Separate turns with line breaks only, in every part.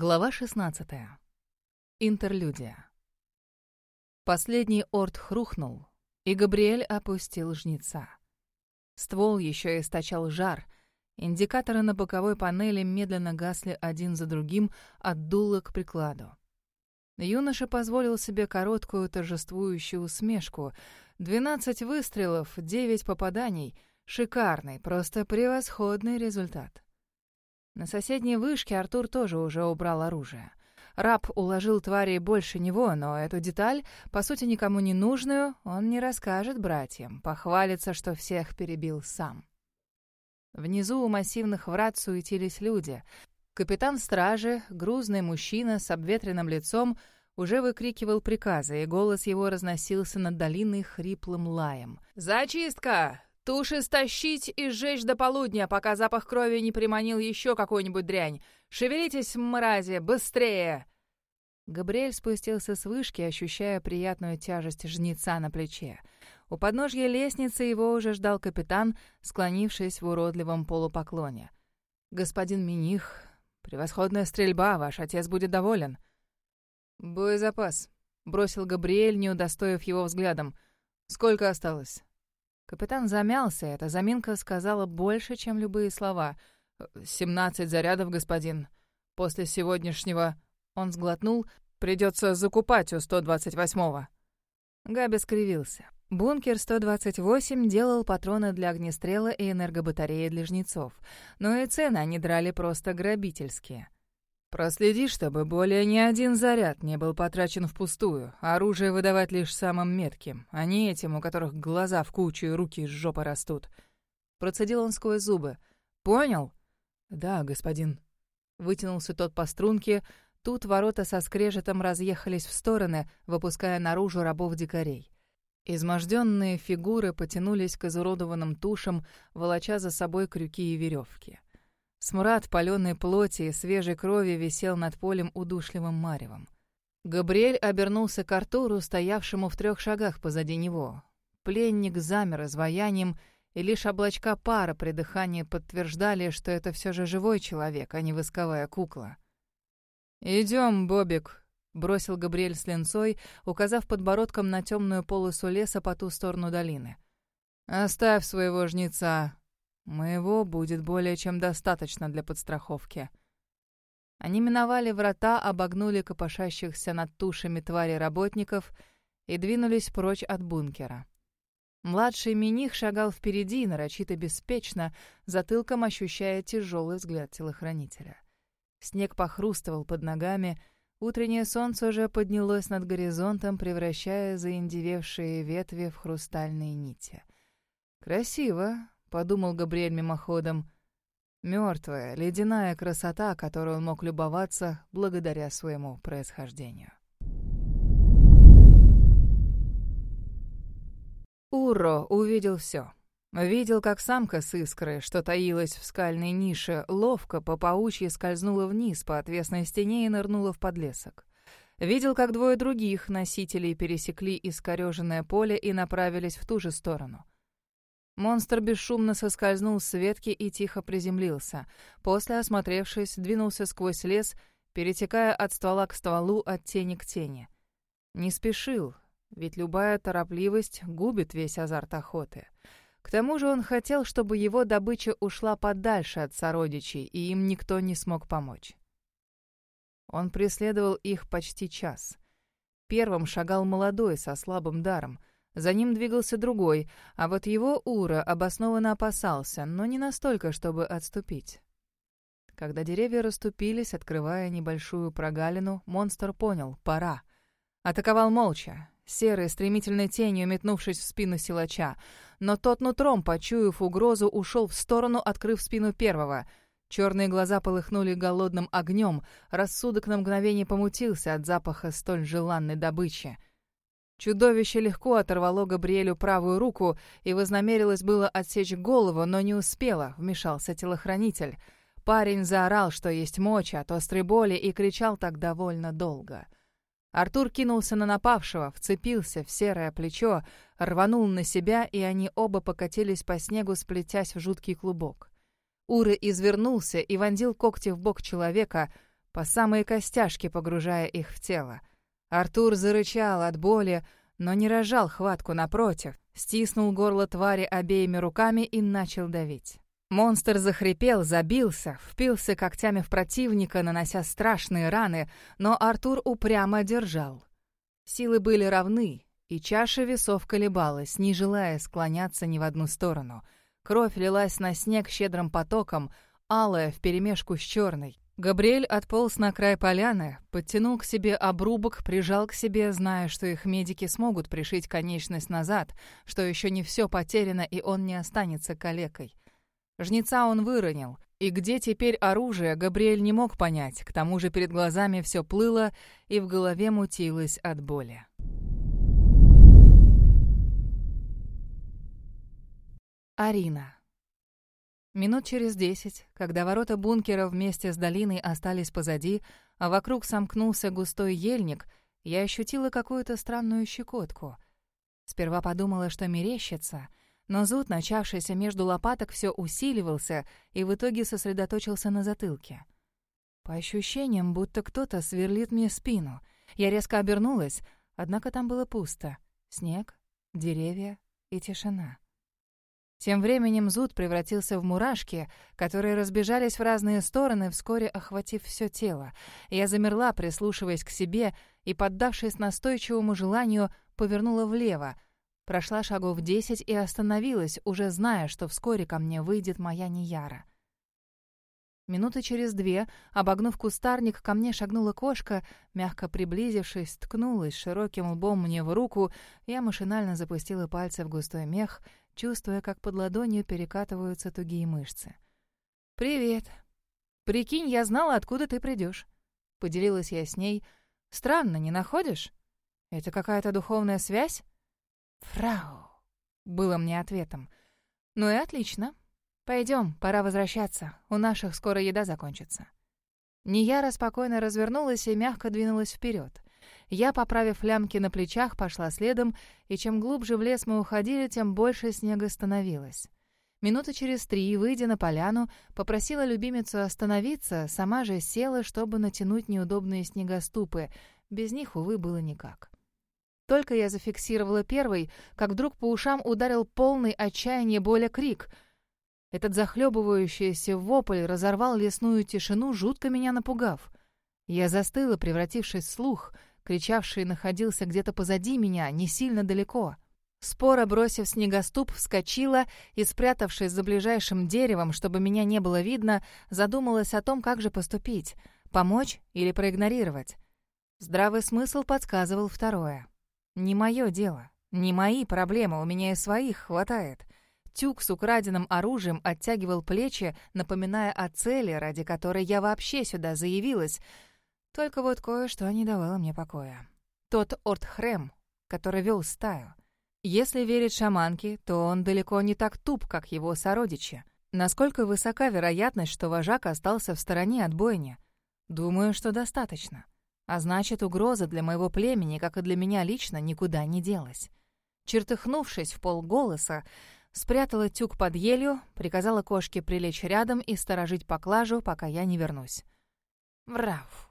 Глава 16. Интерлюдия. Последний орд хрухнул, и Габриэль опустил жнеца. Ствол еще источал жар. Индикаторы на боковой панели медленно гасли один за другим от дула к прикладу. Юноша позволил себе короткую торжествующую усмешку. Двенадцать выстрелов, девять попаданий. Шикарный, просто превосходный результат. На соседней вышке Артур тоже уже убрал оружие. Раб уложил твари больше него, но эту деталь, по сути никому не нужную, он не расскажет братьям, похвалится, что всех перебил сам. Внизу у массивных врат суетились люди. Капитан стражи, грузный мужчина с обветренным лицом, уже выкрикивал приказы, и голос его разносился над долиной хриплым лаем. «Зачистка! Туши стащить и сжечь до полудня, пока запах крови не приманил еще какую-нибудь дрянь. Шевелитесь, мрази, быстрее!» Габриэль спустился с вышки, ощущая приятную тяжесть жнеца на плече. У подножья лестницы его уже ждал капитан, склонившись в уродливом полупоклоне. «Господин Миних, превосходная стрельба, ваш отец будет доволен». «Боезапас», — бросил Габриэль, не удостоив его взглядом. «Сколько осталось?» Капитан замялся, эта заминка сказала больше, чем любые слова. «Семнадцать зарядов, господин. После сегодняшнего...» Он сглотнул. «Придется закупать у 128-го». Габи скривился. Бункер 128 делал патроны для огнестрела и энергобатареи для жнецов. Но и цены они драли просто грабительские. Проследи, чтобы более ни один заряд не был потрачен впустую. Оружие выдавать лишь самым метким, а не этим, у которых глаза в кучу и руки из жопы растут. Процедил он сквозь зубы. «Понял?» «Да, господин». Вытянулся тот по струнке. Тут ворота со скрежетом разъехались в стороны, выпуская наружу рабов-дикарей. Изможденные фигуры потянулись к изуродованным тушам, волоча за собой крюки и веревки. Смрад паленой плоти и свежей крови висел над полем удушливым маревом. Габриэль обернулся к Артуру, стоявшему в трех шагах позади него. Пленник замер изваянием, и лишь облачка пара при дыхании подтверждали, что это все же живой человек, а не восковая кукла. «Идем, Бобик», — бросил Габриэль с линцой, указав подбородком на темную полосу леса по ту сторону долины. «Оставь своего жнеца, Моего будет более чем достаточно для подстраховки. Они миновали врата, обогнули копошащихся над тушами твари работников и двинулись прочь от бункера. Младший миних шагал впереди, нарочито беспечно, затылком ощущая тяжелый взгляд телохранителя. Снег похрустывал под ногами, утреннее солнце уже поднялось над горизонтом, превращая заиндевевшие ветви в хрустальные нити. «Красиво», — подумал Габриэль мимоходом. Мертвая, ледяная красота, которой он мог любоваться благодаря своему происхождению. Уро увидел все. Видел, как самка с искры, что таилась в скальной нише, ловко по паучьи скользнула вниз по отвесной стене и нырнула в подлесок. Видел, как двое других носителей пересекли искореженное поле и направились в ту же сторону — Монстр бесшумно соскользнул с ветки и тихо приземлился. После, осмотревшись, двинулся сквозь лес, перетекая от ствола к стволу, от тени к тени. Не спешил, ведь любая торопливость губит весь азарт охоты. К тому же он хотел, чтобы его добыча ушла подальше от сородичей, и им никто не смог помочь. Он преследовал их почти час. Первым шагал молодой, со слабым даром. За ним двигался другой, а вот его Ура обоснованно опасался, но не настолько, чтобы отступить. Когда деревья расступились, открывая небольшую прогалину, монстр понял — пора. Атаковал молча, серой стремительной тенью метнувшись в спину силача, но тот нутром, почуяв угрозу, ушел в сторону, открыв спину первого. Черные глаза полыхнули голодным огнем, рассудок на мгновение помутился от запаха столь желанной добычи — Чудовище легко оторвало Габриэлю правую руку и вознамерилось было отсечь голову, но не успело, вмешался телохранитель. Парень заорал, что есть мочь от острой боли, и кричал так довольно долго. Артур кинулся на напавшего, вцепился в серое плечо, рванул на себя, и они оба покатились по снегу, сплетясь в жуткий клубок. Ура извернулся и вонзил когти в бок человека, по самые костяшки погружая их в тело. Артур зарычал от боли, но не рожал хватку напротив, стиснул горло твари обеими руками и начал давить. Монстр захрипел, забился, впился когтями в противника, нанося страшные раны, но Артур упрямо держал. Силы были равны, и чаша весов колебалась, не желая склоняться ни в одну сторону. Кровь лилась на снег щедрым потоком, алая вперемешку с черной. Габриэль отполз на край поляны, подтянул к себе обрубок, прижал к себе, зная, что их медики смогут пришить конечность назад, что еще не все потеряно, и он не останется калекой. Жнеца он выронил, и где теперь оружие, Габриэль не мог понять, к тому же перед глазами все плыло и в голове мутилось от боли. Арина Минут через десять, когда ворота бункера вместе с долиной остались позади, а вокруг сомкнулся густой ельник, я ощутила какую-то странную щекотку. Сперва подумала, что мерещится, но зуд, начавшийся между лопаток, все усиливался и в итоге сосредоточился на затылке. По ощущениям, будто кто-то сверлит мне спину. Я резко обернулась, однако там было пусто. Снег, деревья и тишина. Тем временем зуд превратился в мурашки, которые разбежались в разные стороны, вскоре охватив все тело. Я замерла, прислушиваясь к себе, и, поддавшись настойчивому желанию, повернула влево. Прошла шагов десять и остановилась, уже зная, что вскоре ко мне выйдет моя Нияра. Минуты через две, обогнув кустарник, ко мне шагнула кошка, мягко приблизившись, ткнулась широким лбом мне в руку, я машинально запустила пальцы в густой мех — чувствуя, как под ладонью перекатываются тугие мышцы. «Привет. Прикинь, я знала, откуда ты придешь. Поделилась я с ней. «Странно, не находишь? Это какая-то духовная связь?» «Фрау», — было мне ответом. «Ну и отлично. Пойдем, пора возвращаться. У наших скоро еда закончится». Нияра спокойно развернулась и мягко двинулась вперед. Я, поправив лямки на плечах, пошла следом, и чем глубже в лес мы уходили, тем больше снега становилось. Минуты через три, выйдя на поляну, попросила любимицу остановиться, сама же села, чтобы натянуть неудобные снегоступы. Без них, увы, было никак. Только я зафиксировала первый, как вдруг по ушам ударил полный отчаяния боля крик. Этот захлебывающийся вопль разорвал лесную тишину, жутко меня напугав. Я застыла, превратившись в слух — Кричавший находился где-то позади меня, не сильно далеко. Спора, бросив снегоступ, вскочила и, спрятавшись за ближайшим деревом, чтобы меня не было видно, задумалась о том, как же поступить — помочь или проигнорировать. Здравый смысл подсказывал второе. «Не мое дело, не мои проблемы, у меня и своих хватает». Тюк с украденным оружием оттягивал плечи, напоминая о цели, ради которой я вообще сюда заявилась — только вот кое-что не давало мне покоя. Тот Ортхрем, который вел стаю. Если верить шаманке, то он далеко не так туп, как его сородичи. Насколько высока вероятность, что вожак остался в стороне от бойни? Думаю, что достаточно. А значит, угроза для моего племени, как и для меня лично, никуда не делась. Чертыхнувшись в полголоса, спрятала тюк под елью, приказала кошке прилечь рядом и сторожить поклажу, пока я не вернусь. Врав.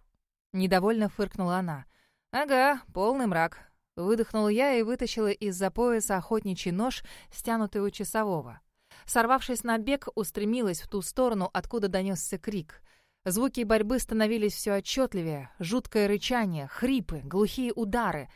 Недовольно фыркнула она. «Ага, полный мрак». Выдохнула я и вытащила из-за пояса охотничий нож, стянутый у часового. Сорвавшись на бег, устремилась в ту сторону, откуда донесся крик. Звуки борьбы становились все отчетливее. Жуткое рычание, хрипы, глухие удары.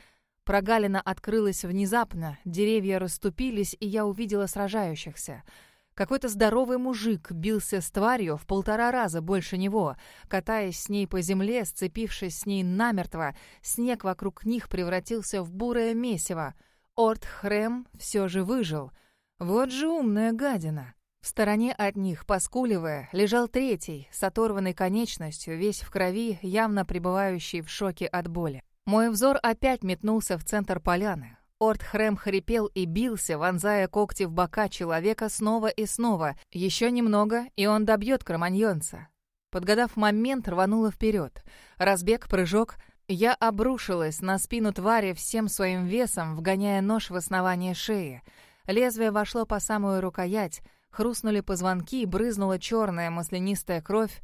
Прогалина открылась внезапно, деревья расступились, и я увидела сражающихся — какой-то здоровый мужик бился с тварью в полтора раза больше него. Катаясь с ней по земле, сцепившись с ней намертво, снег вокруг них превратился в бурое месиво. Орт Хрем все же выжил. Вот же умная гадина. В стороне от них, поскуливая, лежал третий, с оторванной конечностью, весь в крови, явно пребывающий в шоке от боли. Мой взор опять метнулся в центр поляны. Ортхрем хрипел и бился, вонзая когти в бока человека снова и снова. Еще немного, и он добьет кроманьонца. Подгадав момент, рванула вперед. Разбег, прыжок. Я обрушилась на спину твари всем своим весом, вгоняя нож в основание шеи. Лезвие вошло по самую рукоять. Хрустнули позвонки, брызнула черная маслянистая кровь.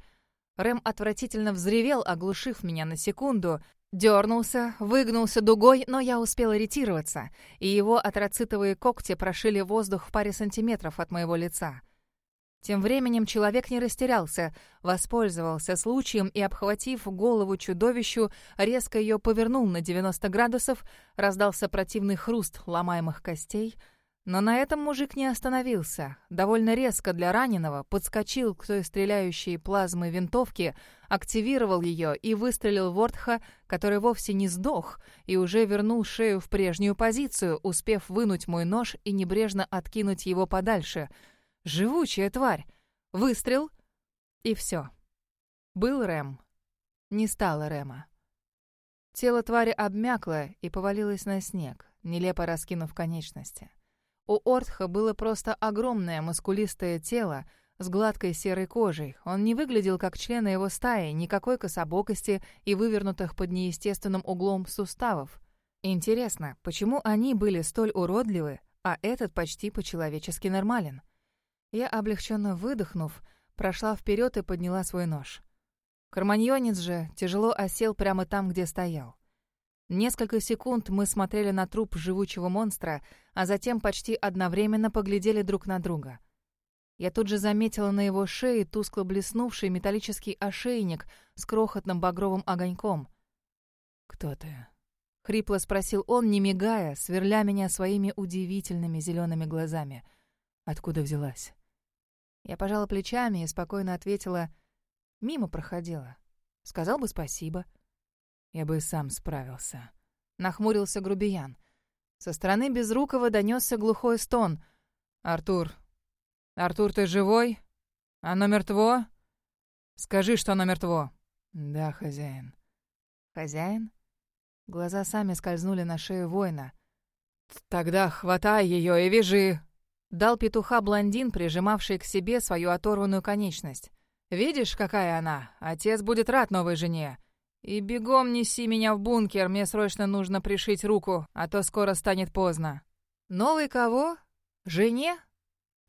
Рэм отвратительно взревел, оглушив меня на секунду, дернулся, выгнулся дугой, но я успела ретироваться, и его атроцитовые когти прошили воздух в паре сантиметров от моего лица. Тем временем человек не растерялся, воспользовался случаем и, обхватив голову чудовищу, резко ее повернул на 90 градусов, раздался противный хруст ломаемых костей. Но на этом мужик не остановился. Довольно резко для раненого подскочил к той стреляющей плазмой винтовке, активировал ее и выстрелил в Ортха, который вовсе не сдох, и уже вернул шею в прежнюю позицию, успев вынуть мой нож и небрежно откинуть его подальше — Живучая тварь. Выстрел. И все. Был Рэм. Не стало Рэма. Тело твари обмякло и повалилось на снег, нелепо раскинув конечности. У Ортха было просто огромное мускулистое тело с гладкой серой кожей. Он не выглядел как член его стаи, никакой кособокости и вывернутых под неестественным углом суставов. Интересно, почему они были столь уродливы, а этот почти по-человечески нормален? Я, облегченно выдохнув, прошла вперед и подняла свой нож. Карманьонец же тяжело осел прямо там, где стоял. Несколько секунд мы смотрели на труп живучего монстра, а затем почти одновременно поглядели друг на друга. Я тут же заметила на его шее тускло блеснувший металлический ошейник с крохотным багровым огоньком. «Кто ты?» — хрипло спросил он, не мигая, сверля меня своими удивительными зелеными глазами. «Откуда взялась?» Я пожала плечами и спокойно ответила «Мимо проходила. Сказал бы спасибо». Я бы сам справился. Нахмурился грубиян. Со стороны Безрукова донесся глухой стон. «Артур! Артур, ты живой? Оно мертво? Скажи, что оно мертво». «Да, хозяин». «Хозяин?» Глаза сами скользнули на шею воина. «Тогда хватай ее и вяжи. Дал петуха блондин, прижимавший к себе свою оторванную конечность. «Видишь, какая она? Отец будет рад новой жене. И бегом неси меня в бункер, мне срочно нужно пришить руку, а то скоро станет поздно». «Новый кого? Жене?»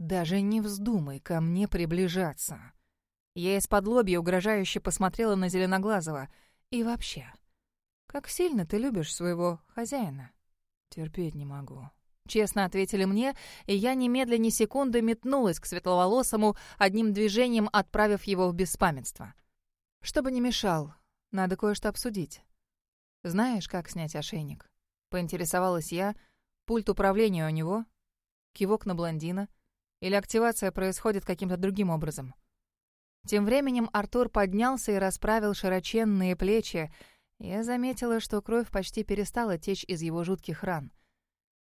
«Даже не вздумай ко мне приближаться». Я из-под лобья угрожающе посмотрела на Зеленоглазого. «И вообще, как сильно ты любишь своего хозяина?» «Терпеть не могу», Честно ответили мне, и я немедленно ни секунды метнулась к светловолосому, одним движением отправив его в беспамятство. Чтобы не мешал, надо кое-что обсудить. Знаешь, как снять ошейник? Поинтересовалась я. Пульт управления у него? Кивок на блондина? Или активация происходит каким-то другим образом? Тем временем Артур поднялся и расправил широченные плечи. Я заметила, что кровь почти перестала течь из его жутких ран.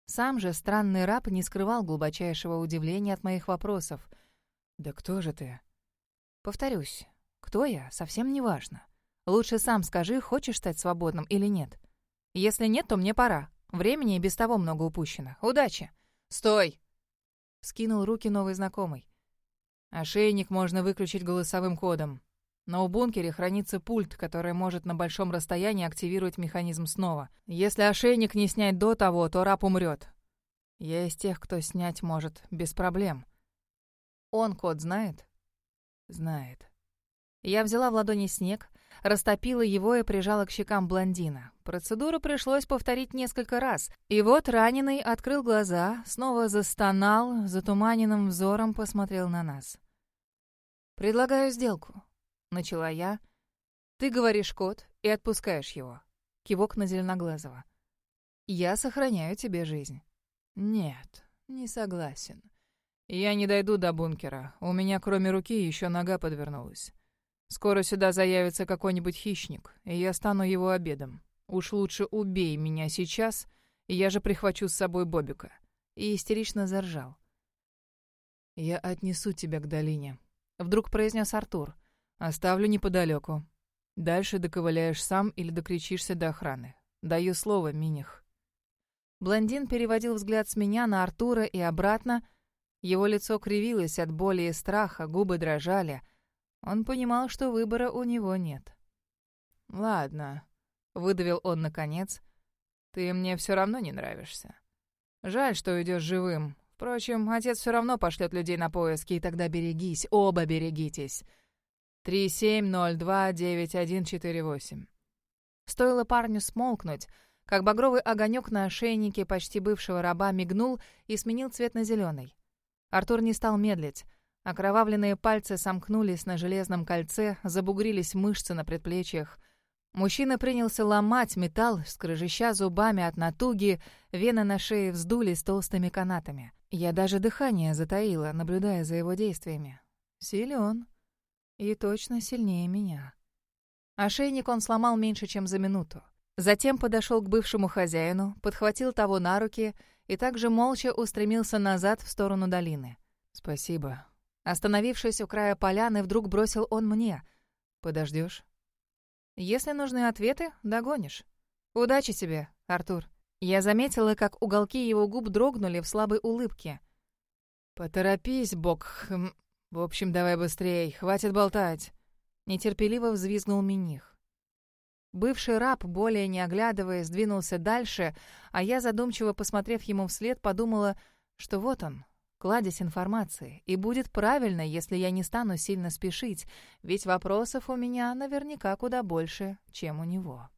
Сам же странный раб не скрывал глубочайшего удивления от моих вопросов. «Да кто же ты?» «Повторюсь, кто я, совсем не важно. Лучше сам скажи, хочешь стать свободным или нет. Если нет, то мне пора. Времени и без того много упущено. Удачи!» «Стой!» — скинул руки новый знакомый. «Ошейник можно выключить голосовым кодом. Но у бункере хранится пульт, который может на большом расстоянии активировать механизм снова. Если ошейник не снять до того, то раб умрет. Я из тех, кто снять может без проблем. Он код знает? Знает. Я взяла в ладони снег, растопила его и прижала к щекам блондина. Процедуру пришлось повторить несколько раз. И вот раненый открыл глаза, снова застонал, затуманенным взором посмотрел на нас. «Предлагаю сделку», — начала я. «Ты говоришь код и отпускаешь его». Кивок на Зеленоглазого. «Я сохраняю тебе жизнь». «Нет, не согласен. Я не дойду до бункера. У меня, кроме руки, еще нога подвернулась. Скоро сюда заявится какой-нибудь хищник, и я стану его обедом. Уж лучше убей меня сейчас, и я же прихвачу с собой Бобика». И истерично заржал. «Я отнесу тебя к долине», — вдруг произнес Артур. Оставлю неподалеку. Дальше доковыляешь сам или докричишься до охраны. Даю слово, Миних. Блондин переводил взгляд с меня на Артура и обратно. Его лицо кривилось от боли и страха, губы дрожали. Он понимал, что выбора у него нет. «Ладно», — выдавил он наконец. «Ты мне все равно не нравишься. Жаль, что уйдешь живым. Впрочем, отец все равно пошлет людей на поиски, и тогда берегись, оба берегитесь. 37029148. Стоило парню смолкнуть, как багровый огонек на ошейнике почти бывшего раба мигнул и сменил цвет на зеленый. Артур не стал медлить. Окровавленные пальцы сомкнулись на железном кольце, забугрились мышцы на предплечьях. Мужчина принялся ломать металл, скрыжища зубами от натуги, вены на шее вздулись толстыми канатами. Я даже дыхание затаила, наблюдая за его действиями. Силен. И точно сильнее меня. Ошейник он сломал меньше, чем за минуту. Затем подошел к бывшему хозяину, подхватил того на руки и также молча устремился назад в сторону долины. «Спасибо», Остановившись у края поляны, вдруг бросил он мне. «Подождешь?» «Если нужны ответы, догонишь. Удачи тебе, Артур». Я заметила, как уголки его губ дрогнули в слабой улыбке. «Поторопись, Бог. Хм. В общем, давай быстрей, хватит болтать». Нетерпеливо взвизгнул Миних. Бывший раб, более не оглядываясь, двинулся дальше, а я, задумчиво посмотрев ему вслед, подумала, что вот он, кладезь информации, и будет правильно, если я не стану сильно спешить, ведь вопросов у меня наверняка куда больше, чем у него.